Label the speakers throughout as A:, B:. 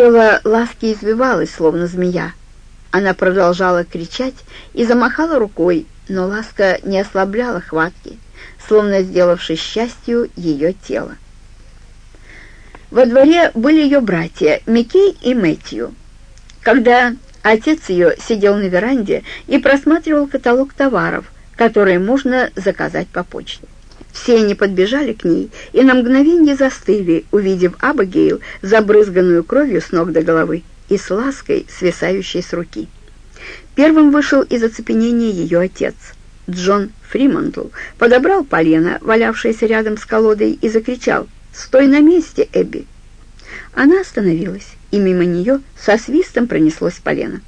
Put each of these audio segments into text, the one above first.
A: Тело ласки извивалось, словно змея. Она продолжала кричать и замахала рукой, но ласка не ослабляла хватки, словно сделавшись счастью ее тело. Во дворе были ее братья Микей и Мэтью. Когда отец ее сидел на веранде и просматривал каталог товаров, которые можно заказать по почте. Все они подбежали к ней и на мгновение застыли, увидев Абагейл, забрызганную кровью с ног до головы и с лаской, свисающей с руки. Первым вышел из оцепенения ее отец. Джон Фримонтл подобрал полено, валявшееся рядом с колодой, и закричал «Стой на месте, Эбби!». Она остановилась, и мимо нее со свистом пронеслось полено.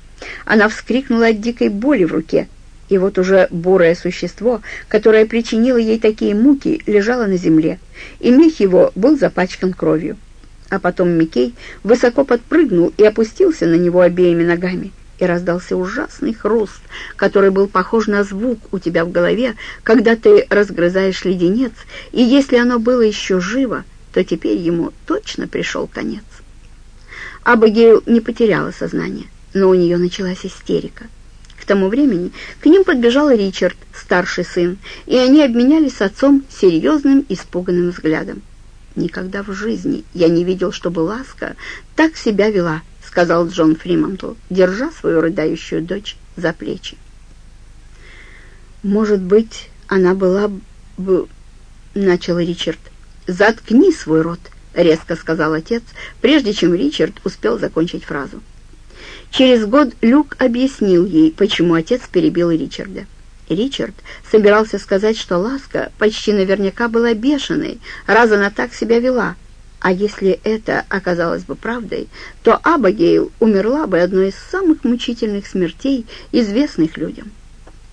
A: Она вскрикнула от дикой боли в руке, и вот уже бурое существо, которое причинило ей такие муки, лежало на земле, и мех его был запачкан кровью. А потом Микей высоко подпрыгнул и опустился на него обеими ногами, и раздался ужасный хруст, который был похож на звук у тебя в голове, когда ты разгрызаешь леденец, и если оно было еще живо, то теперь ему точно пришел конец. Абагейл не потеряла сознание, но у нее началась истерика. К тому времени к ним подбежал Ричард, старший сын, и они обменялись с отцом серьезным испуганным взглядом. «Никогда в жизни я не видел, чтобы Ласка так себя вела», — сказал Джон Фримонтл, держа свою рыдающую дочь за плечи. «Может быть, она была бы...» — начал Ричард. «Заткни свой рот», — резко сказал отец, прежде чем Ричард успел закончить фразу. Через год Люк объяснил ей, почему отец перебил Ричарда. Ричард собирался сказать, что Ласка почти наверняка была бешеной, раз она так себя вела. А если это оказалось бы правдой, то Абагейл умерла бы одной из самых мучительных смертей, известных людям.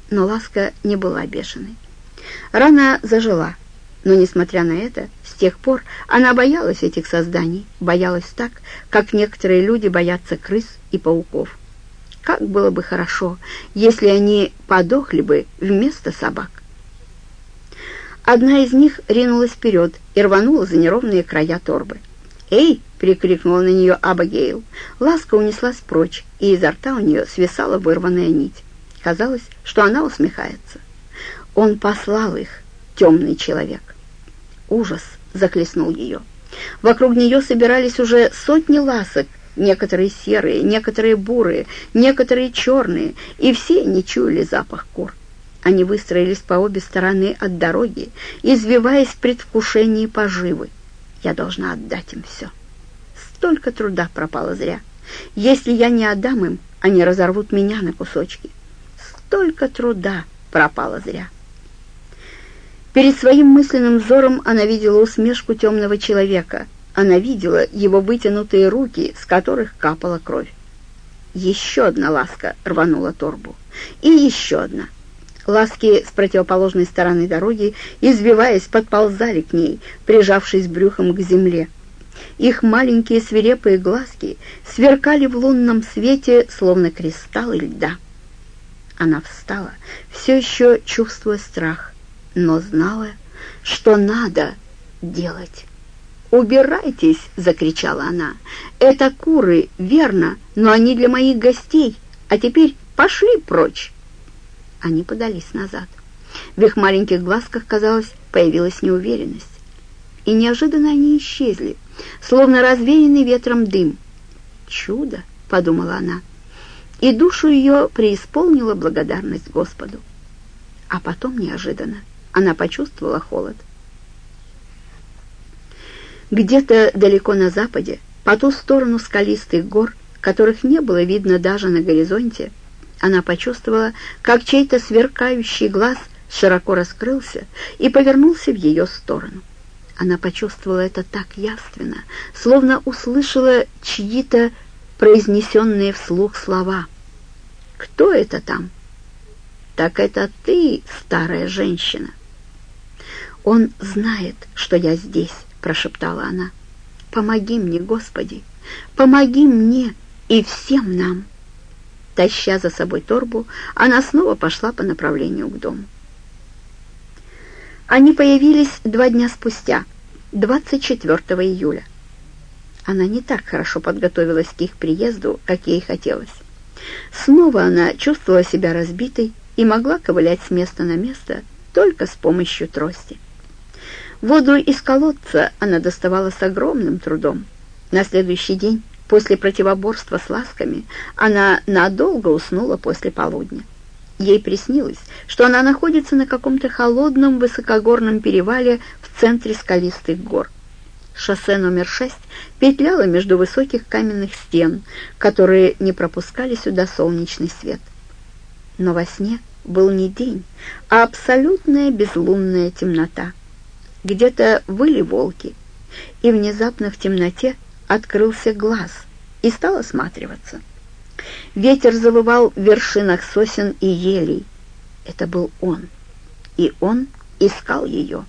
A: Но Ласка не была бешеной. Рана зажила, но, несмотря на это, с тех пор она боялась этих созданий, боялась так, как некоторые люди боятся крыс и пауков. Как было бы хорошо, если они подохли бы вместо собак. Одна из них ринулась вперед и рванула за неровные края торбы. «Эй!» — прикрикнула на нее Абагейл. Ласка унеслась прочь, и изо рта у нее свисала вырванная нить. Казалось, что она усмехается. Он послал их, темный человек. Ужас захлестнул ее. Вокруг нее собирались уже сотни ласок, некоторые серые, некоторые бурые, некоторые черные, и все не чуяли запах кур. Они выстроились по обе стороны от дороги, извиваясь в предвкушении поживы. Я должна отдать им все. Столько труда пропало зря. Если я не отдам им, они разорвут меня на кусочки. Столько труда пропало зря. Перед своим мысленным взором она видела усмешку темного человека — она видела его вытянутые руки, с которых капала кровь. Еще одна ласка рванула торбу. И еще одна. Ласки с противоположной стороны дороги, извиваясь, подползали к ней, прижавшись брюхом к земле. Их маленькие свирепые глазки сверкали в лунном свете, словно кристаллы льда. Она встала, все еще чувствуя страх, но знала, что надо делать. «Убирайтесь!» — закричала она. «Это куры, верно, но они для моих гостей. А теперь пошли прочь!» Они подались назад. В их маленьких глазках, казалось, появилась неуверенность. И неожиданно они исчезли, словно развеянный ветром дым. «Чудо!» — подумала она. И душу ее преисполнила благодарность Господу. А потом неожиданно она почувствовала холод. Где-то далеко на западе, по ту сторону скалистых гор, которых не было видно даже на горизонте, она почувствовала, как чей-то сверкающий глаз широко раскрылся и повернулся в ее сторону. Она почувствовала это так явственно, словно услышала чьи-то произнесенные вслух слова. «Кто это там?» «Так это ты, старая женщина». «Он знает, что я здесь», — прошептала она. «Помоги мне, Господи! Помоги мне и всем нам!» Таща за собой торбу, она снова пошла по направлению к дому. Они появились два дня спустя, 24 июля. Она не так хорошо подготовилась к их приезду, как ей хотелось. Снова она чувствовала себя разбитой и могла ковылять с места на место только с помощью трости. Воду из колодца она доставала с огромным трудом. На следующий день, после противоборства с ласками, она надолго уснула после полудня. Ей приснилось, что она находится на каком-то холодном высокогорном перевале в центре скалистых гор. Шоссе номер шесть петляло между высоких каменных стен, которые не пропускали сюда солнечный свет. Но во сне был не день, а абсолютная безлунная темнота. Где-то выли волки, и внезапно в темноте открылся глаз и стал осматриваться. Ветер завывал в вершинах сосен и елей. Это был он, и он искал ее.